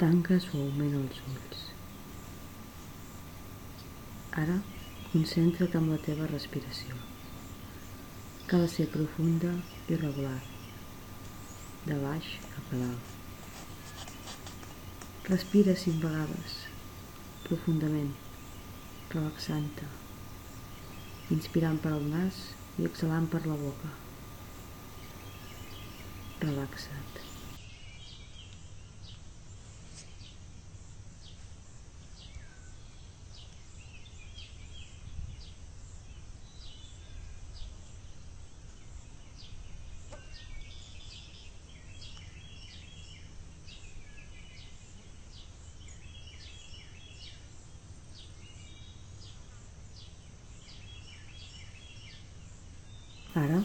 Tanca suaument els ulls. Ara concentra't amb la teva respiració, que ha de ser profunda i regular, de baix cap a dalt. Respira cinc vegades, profundament, relaxant-te, inspirant per al nas i exhalant per la boca. Relaxa't. Ara,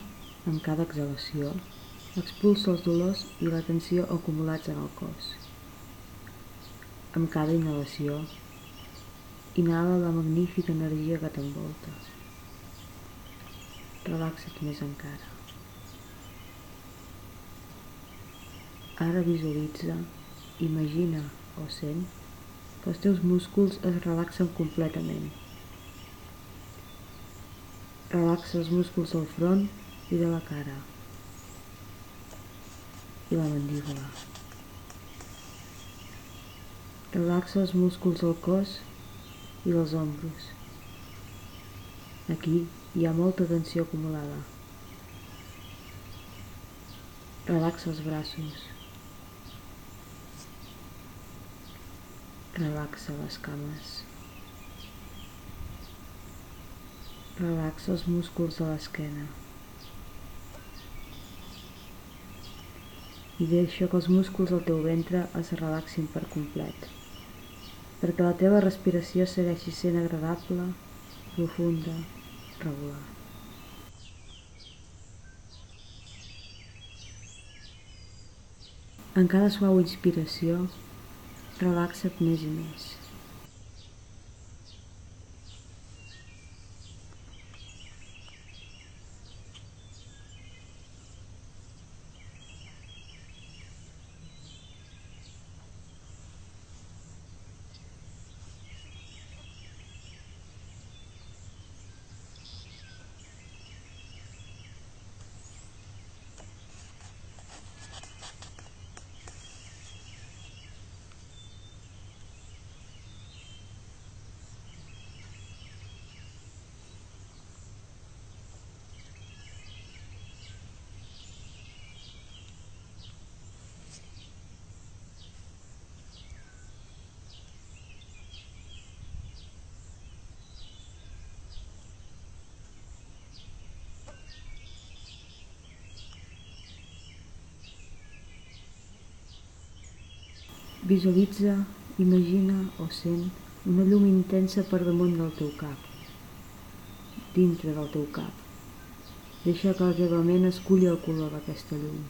amb cada exhalació, expulsa els dolors i la tensió acumulats en el cos. Amb cada inhalació, inhala la magnífica energia que t'envolta. Relaxa't més encara. Ara visualitza, imagina o sent que els teus músculs es relaxen completament Relaxa els músculs del front i de la cara i la mandíbula. Relaxa els músculs del cos i dels ombros. Aquí hi ha molta tensió acumulada. Relaxa els braços. Relaxa les cames. Relaxa els músculs de l'esquena. I deixa que els músculs del teu ventre es relaxin per complet, perquè la teva respiració segueixi sent agradable, profunda, regular. En cada suau inspiració, relaxa't més i més. Visualitza, imagina o sent una llum intensa per damunt del teu cap, dintre del teu cap. Deixa que el teva ment esculli el color d'aquesta llum.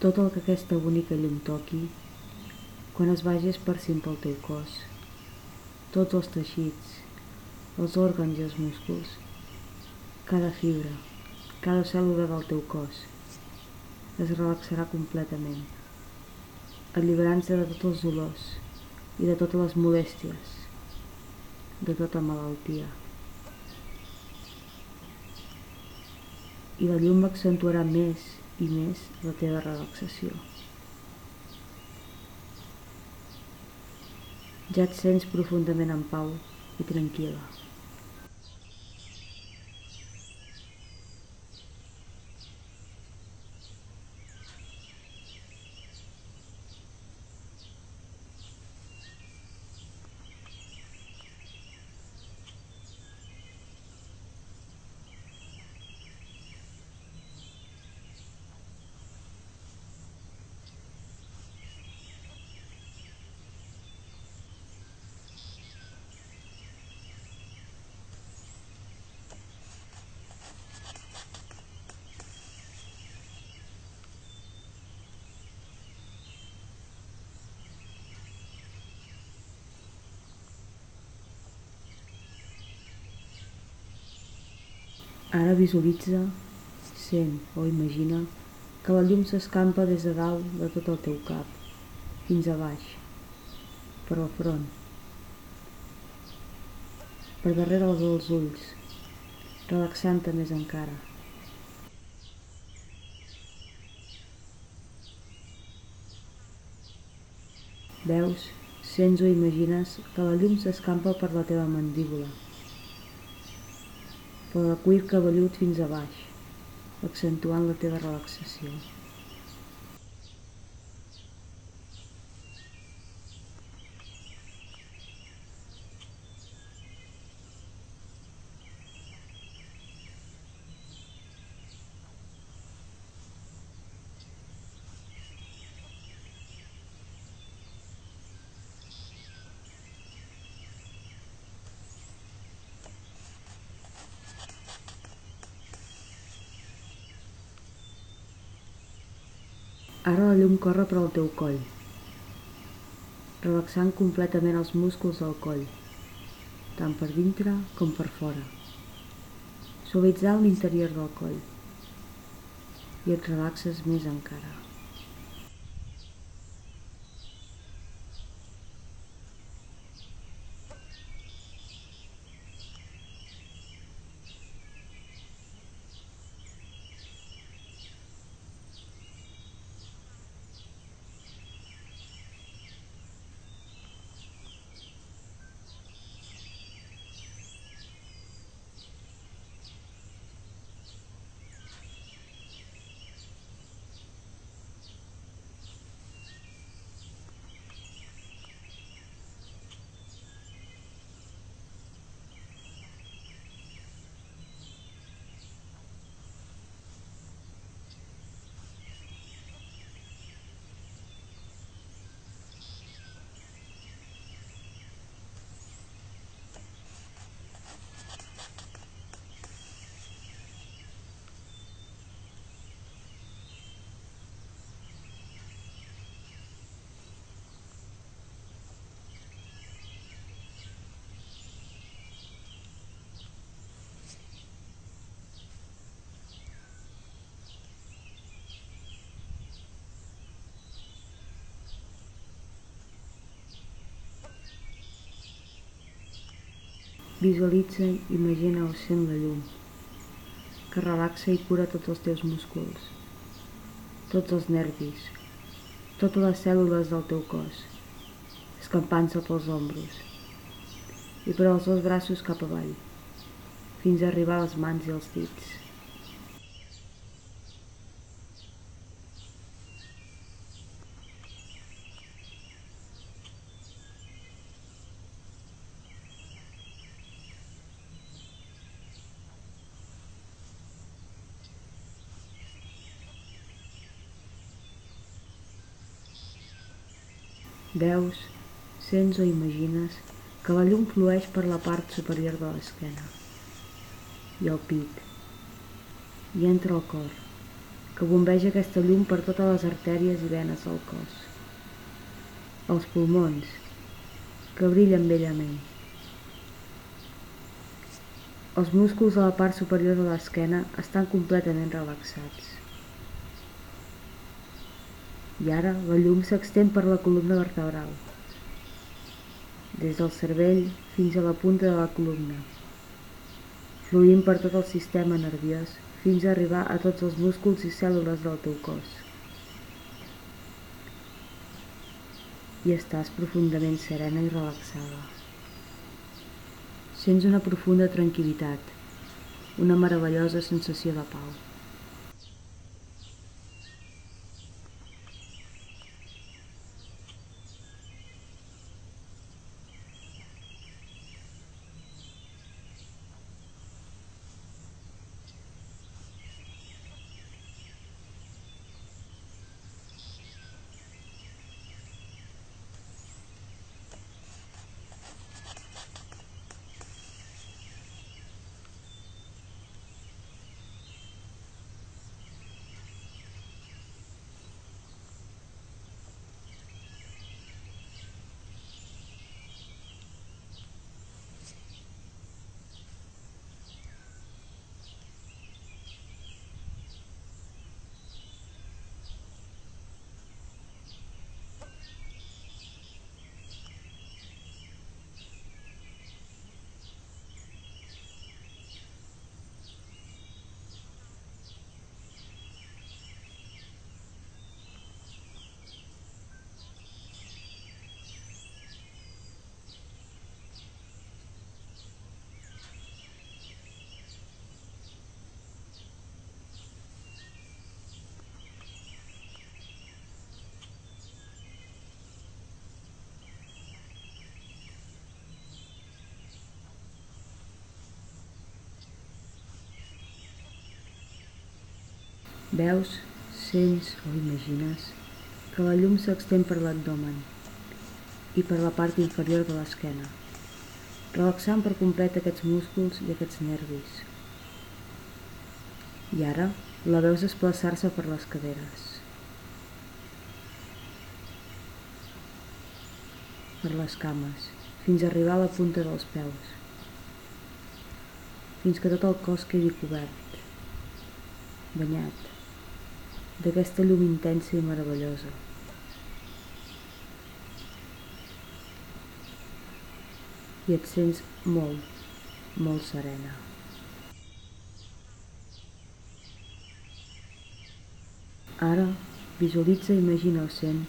Tot el que aquesta bonica llum toqui, quan es vagi esparcint pel teu cos, tots els teixits, els òrgans i els músculs, cada fibra, cada cèl·lula del teu cos, es relaxarà completament, alliberant-se de tots els dolors i de totes les molèsties, de tota malaltia. I la llum accentuarà més i més la teva relaxació. Ja et sents profundament en pau i tranquil·la. Ara visualitza, sent o imagina que la llum s'escampa des de dalt de tot el teu cap, fins a baix, per al front, per darrere dels ulls, relaxant-te més encara. Veus, sents o imagines que la llum s'escampa per la teva mandíbula, pel cuir cabellut fins a baix, accentuant la teva relaxació. Llum corre per al teu coll, relaxant completament els músculs del coll, tant per dintre com per fora, suavitzant l'interior del coll i et relaxes més encara. Visualitza, imagina o sent la llum, que relaxa i cura tots els teus músculs, tots els nervis, totes les cèl·lules del teu cos, escampant-se pels ombros i per als dos braços cap avall, fins a arribar a les mans i els dits. Veus, sents o imagines que la llum flueix per la part superior de l'esquena i el pit i entra al cor, que bombeja aquesta llum per totes les artèries i venes del cos. Els pulmons, que brillen bellament. Els músculs de la part superior de l'esquena estan completament relaxats. I ara la llum s'extén per la columna vertebral, des del cervell fins a la punta de la columna, fluint per tot el sistema nerviós fins a arribar a tots els músculs i cèl·lules del teu cos. I estàs profundament serena i relaxada. Sents una profunda tranquil·litat, una meravellosa sensació de pau. Veus, sents o imagines que la llum s'extén per l'abdomen i per la part inferior de l'esquena, relaxant per complet aquests músculs i aquests nervis. I ara la veus desplaçar-se per les caderes, per les cames, fins a arribar a la punta dels peus, fins que tot el cos quedi cobert, banyat, d'aquesta llum intensa i meravellosa. I et sents molt, molt serena. Ara visualitza i imagina o sent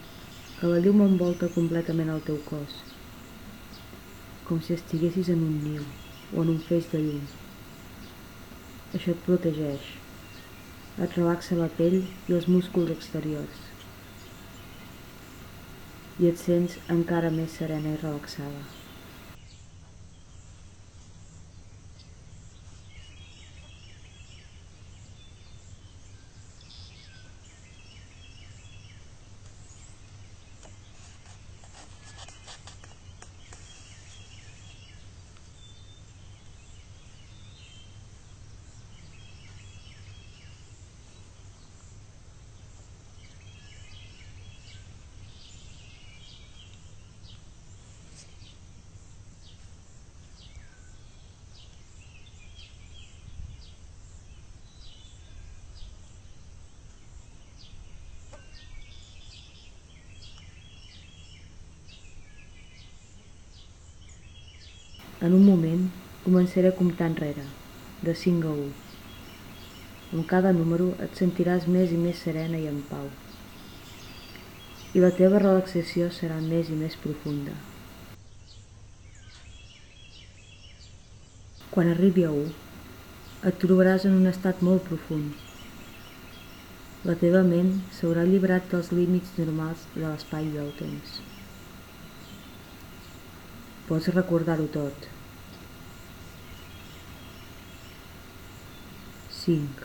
que la llum envolta completament el teu cos, com si estiguessis en un niu o en un feix de llum. Això et protegeix, et relaxa la pell i els músculs exteriors i et sents encara més serena i relaxada. En un moment començaré a comptar enrere, de 5 a 1. Amb cada número et sentiràs més i més serena i en pau. I la teva relaxació serà més i més profunda. Quan arribi a 1, et trobaràs en un estat molt profund. La teva ment s'haurà alliberat dels límits normals de l'espai i del temps. Pots recordar-ho tot. 5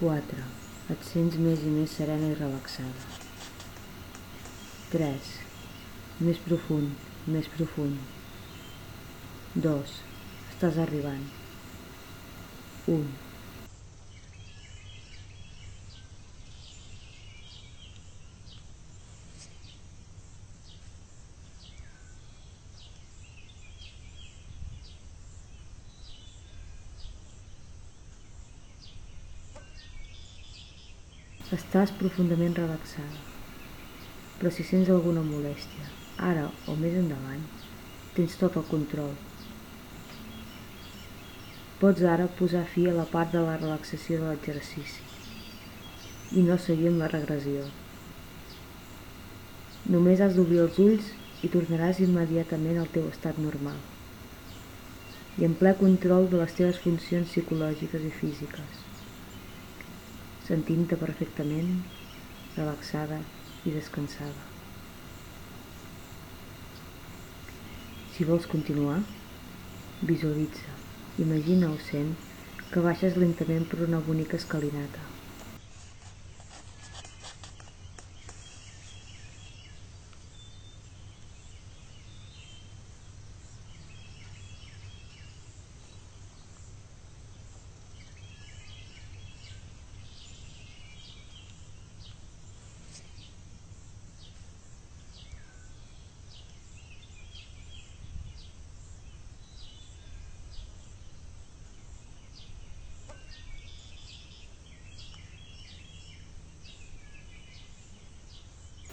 4. Et sents més i més serena i relaxada. 3. Més profund, més profund. 2. Estàs arribant. 1. Estàs profundament relaxada. Però si sents alguna molèstia, ara o més endavant, tens tot el control. Pots ara posar fi a la part de la relaxació de l'exercici i no seguir amb la regressió. Només has d'obrir els ulls i tornaràs immediatament al teu estat normal i en ple control de les teves funcions psicològiques i físiques sentint-te perfectament relaxada i descansada. Si vols continuar, visualitza, imagina o sent que baixes lentament per una bonica escalinata.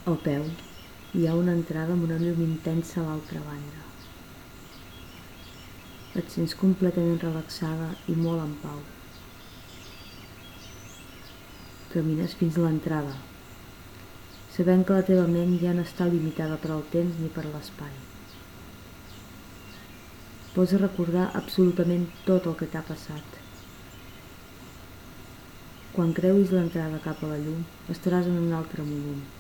Al peu hi ha una entrada amb una llum intensa a l'altra banda. Et sents completament relaxada i molt en pau. Camines fins a l'entrada, sabent que la teva ment ja no està limitada per al temps ni per l'espai. Pots recordar absolutament tot el que t'ha passat. Quan creuis l'entrada cap a la llum, estaràs en un altre moment.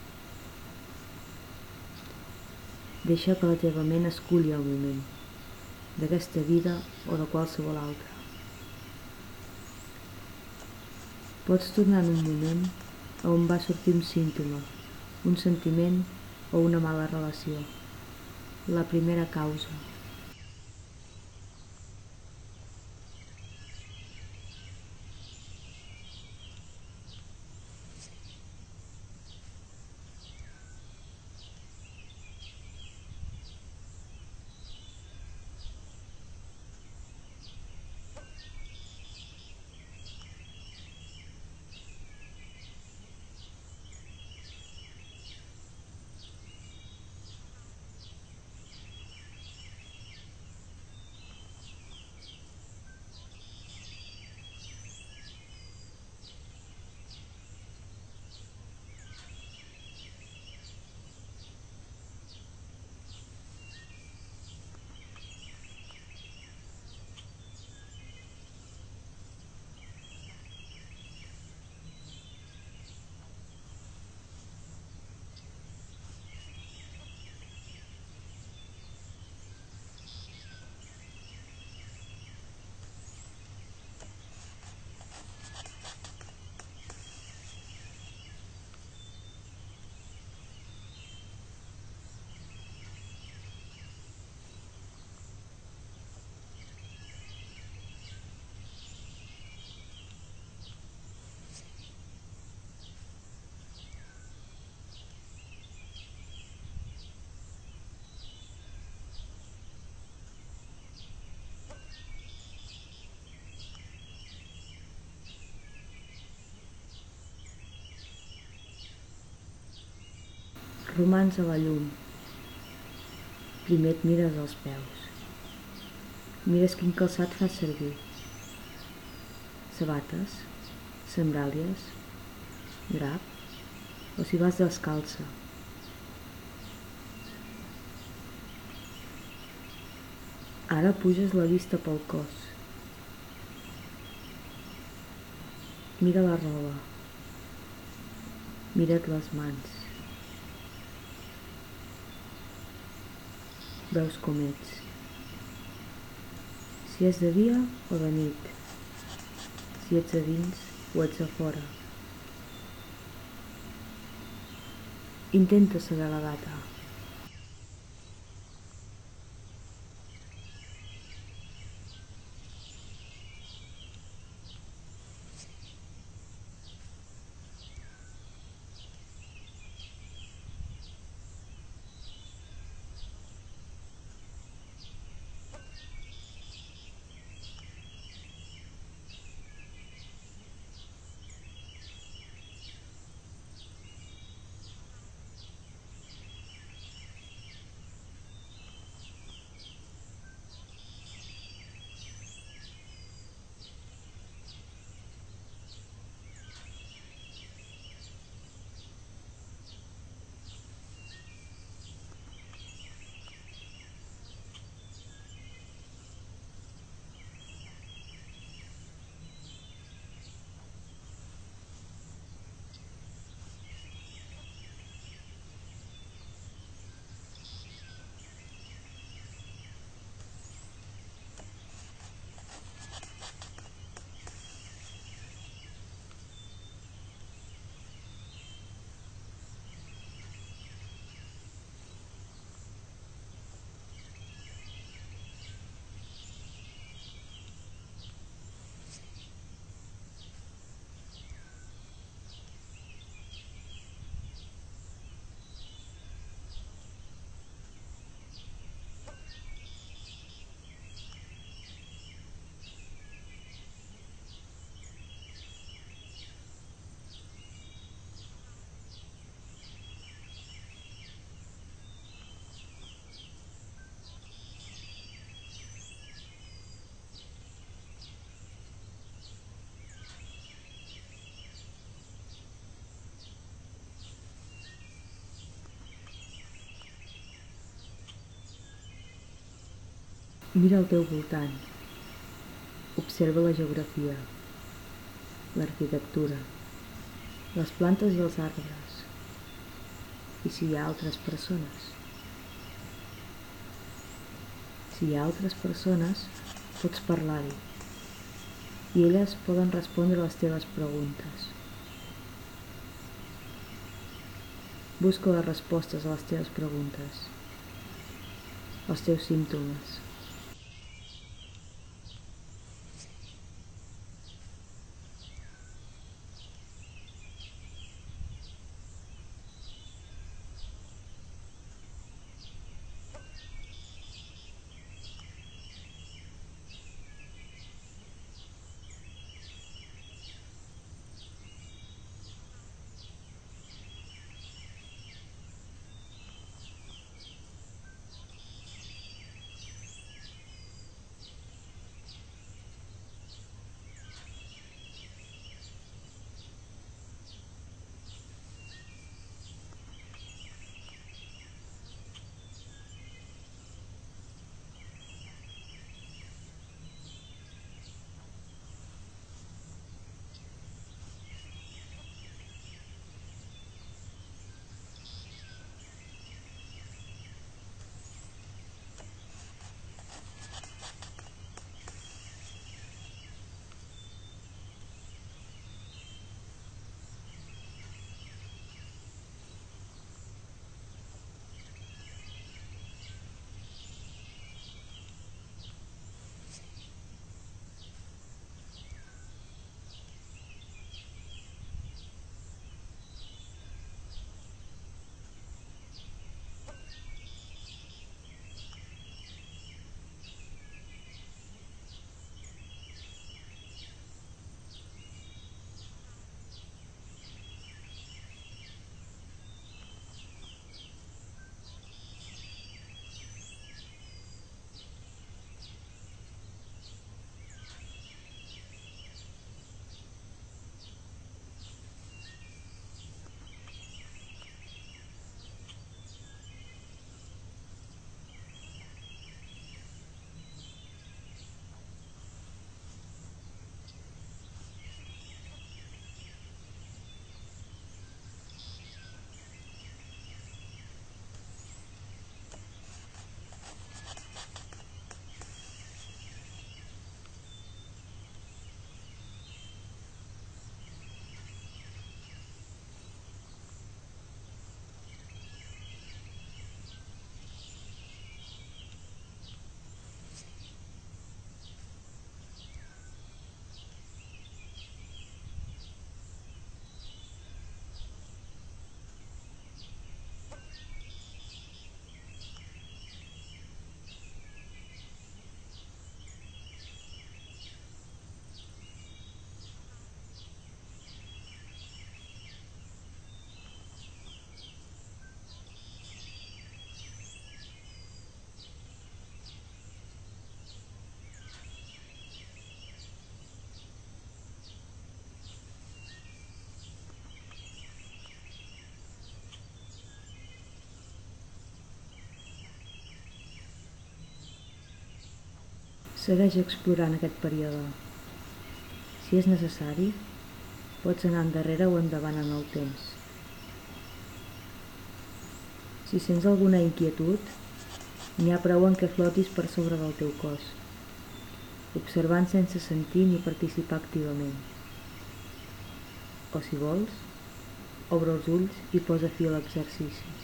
Deixa que la teva ment esculli el moment, d'aquesta vida o de qualsevol altra. Pots tornar en un moment a on va sortir un símptoma, un sentiment o una mala relació. La primera causa. Romans a la llum. Primer et mires els peus. Mires quin calçat fas servir. Sabates, sandàlies, drap o si vas descalça. Ara puges la vista pel cos. Mira la roba. Mira't les mans. Veus com ets. Si és de dia o de nit, si ets a dins o ets a fora. Intenta saber la data. Mira al teu voltant. Observa la geografia, l'arquitectura, les plantes i els arbres. I si hi ha altres persones. Si hi ha altres persones, pots parlar-hi. i elles poden respondre les teves preguntes. Busca les respostes a les teves preguntes, els teus símptomes. Segueix explorant aquest període. Si és necessari, pots anar endarrere o endavant en el temps. Si sents alguna inquietud, n'hi ha prou en què flotis per sobre del teu cos, observant sense sentir ni participar activament. O si vols, obre els ulls i posa fi a l'exercici.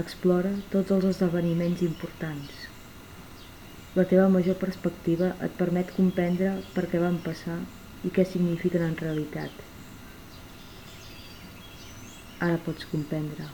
Explora tots els esdeveniments importants. La teva major perspectiva et permet comprendre per què van passar i què signifiquen en realitat. Ara pots comprendre.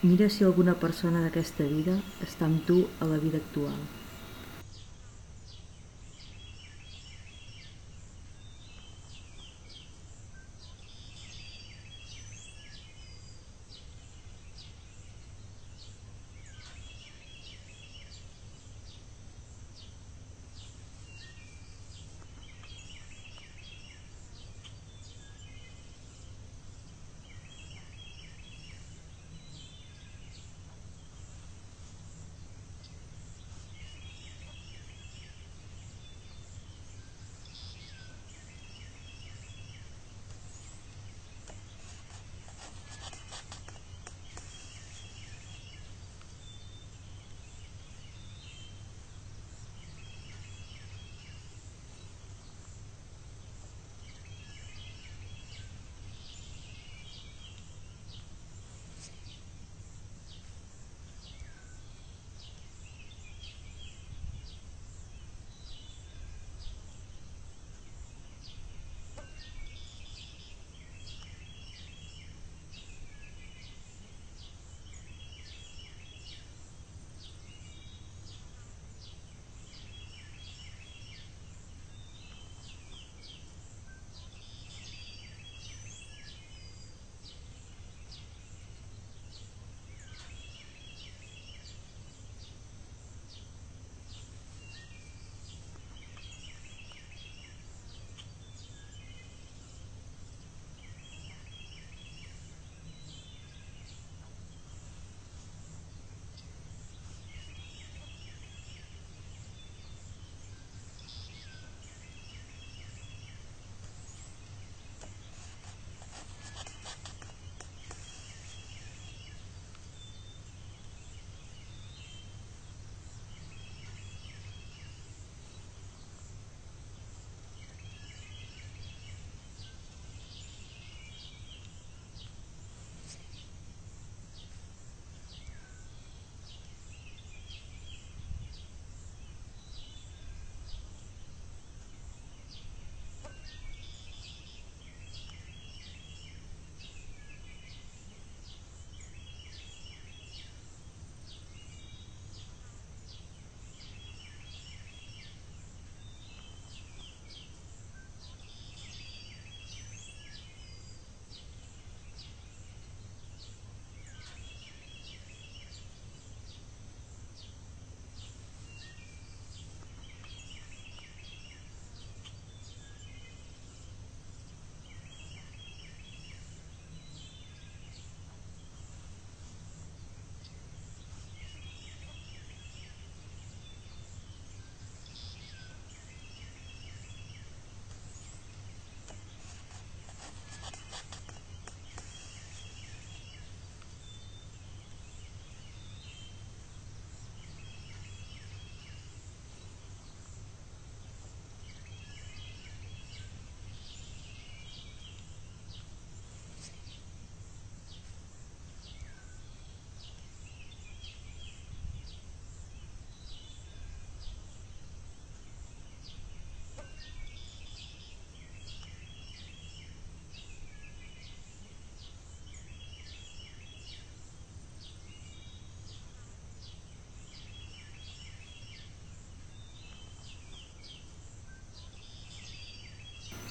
Mira si alguna persona d'aquesta vida està amb tu a la vida actual.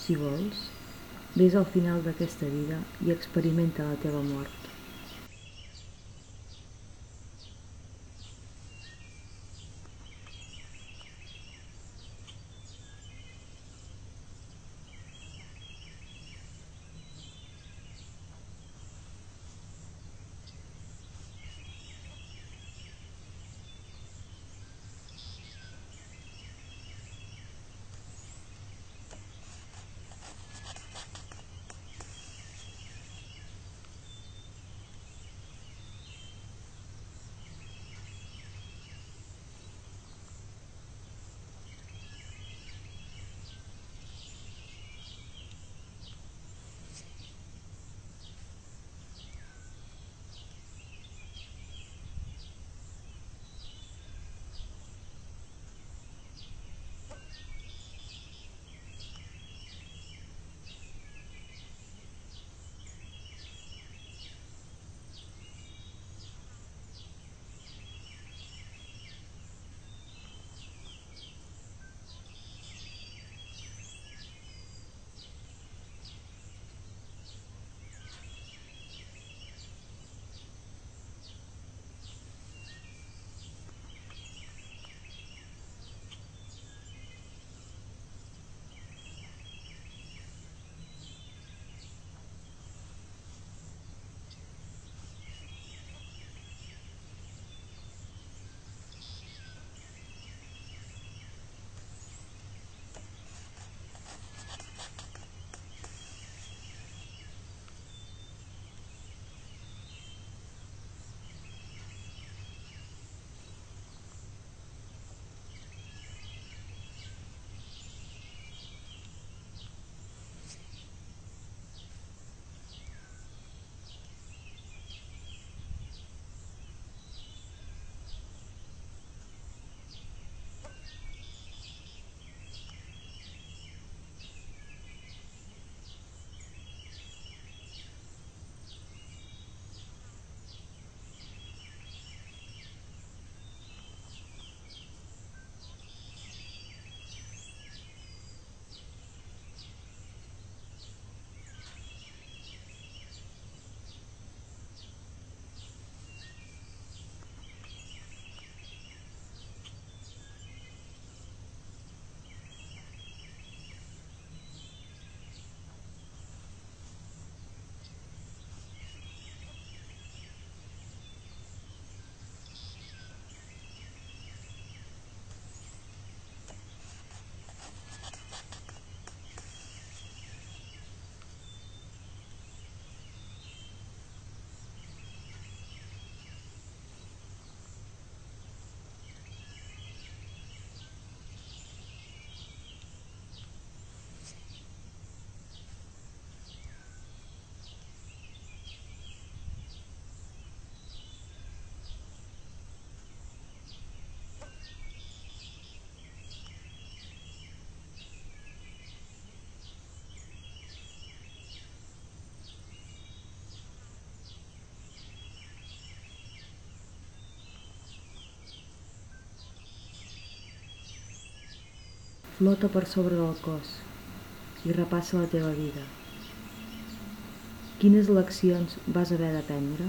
Si vols, vés al final d'aquesta vida i experimenta la teva mort. Flota per sobre del cos i repassa la teva vida. Quines leccions vas haver d'aprendre?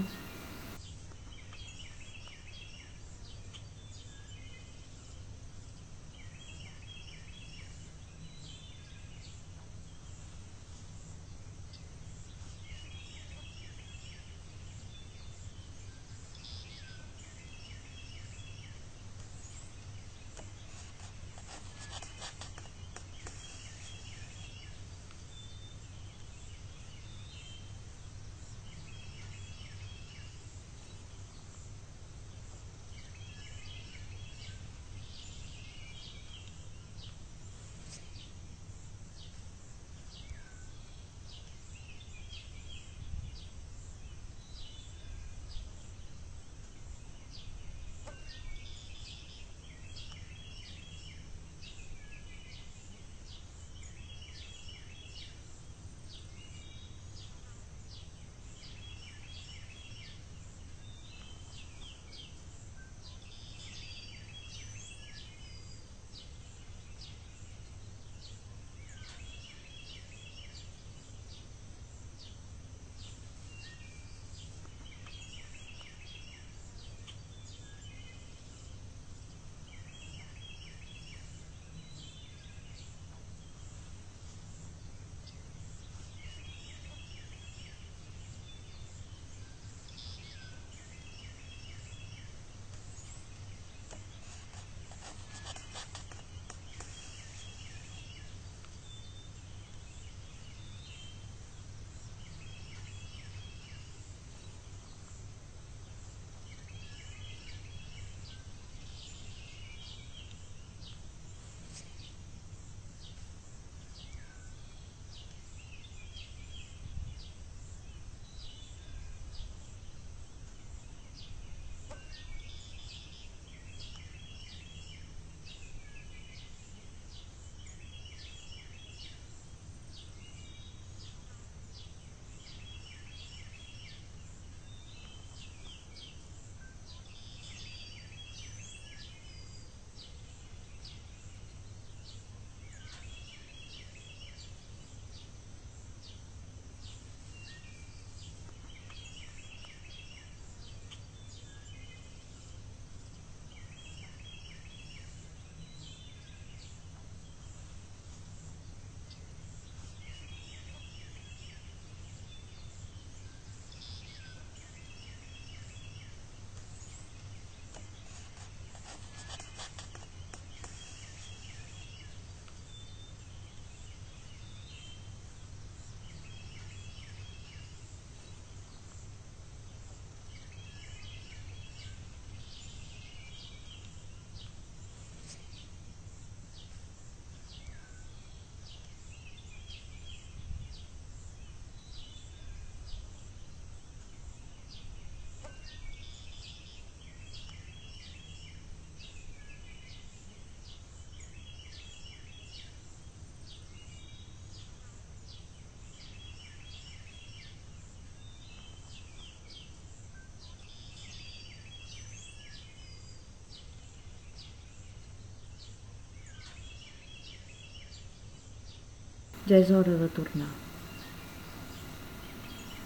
Ja és hora de tornar.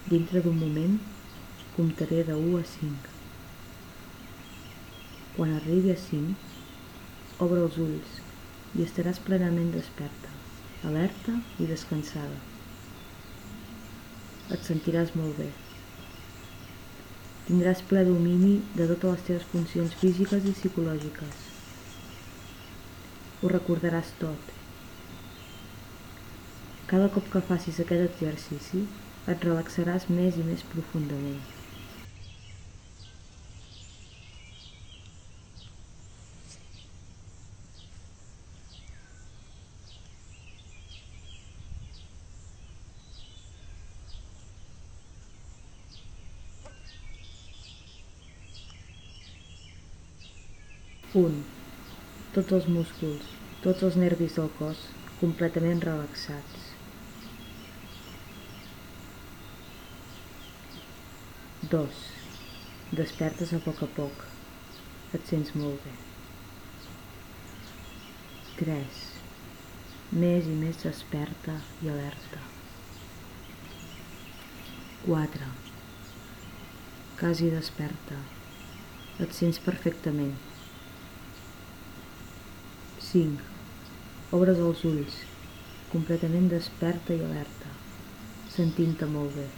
Dintre d'un moment comptaré de 1 a 5. Quan arribi a 5, obre els ulls i estaràs plenament desperta, alerta i descansada. Et sentiràs molt bé. Tindràs ple domini de totes les teves funcions físiques i psicològiques. Ho recordaràs tot. Cada cop que facis aquest exercici, et relaxaràs més i més profundament. Un. Tots els músculs, tots els nervis del cos completament relaxats. 2. Despertes a poc a poc. Et sents molt bé. 3. Més i més desperta i alerta. 4. Quasi desperta. Et sents perfectament. 5. Obres els ulls, completament desperta i alerta, sentint-te molt bé.